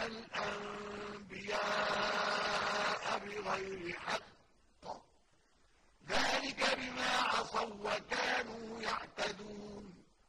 قتلنا الأنبياء بغير حق. ذلك بما عصوا وكانوا يعلمون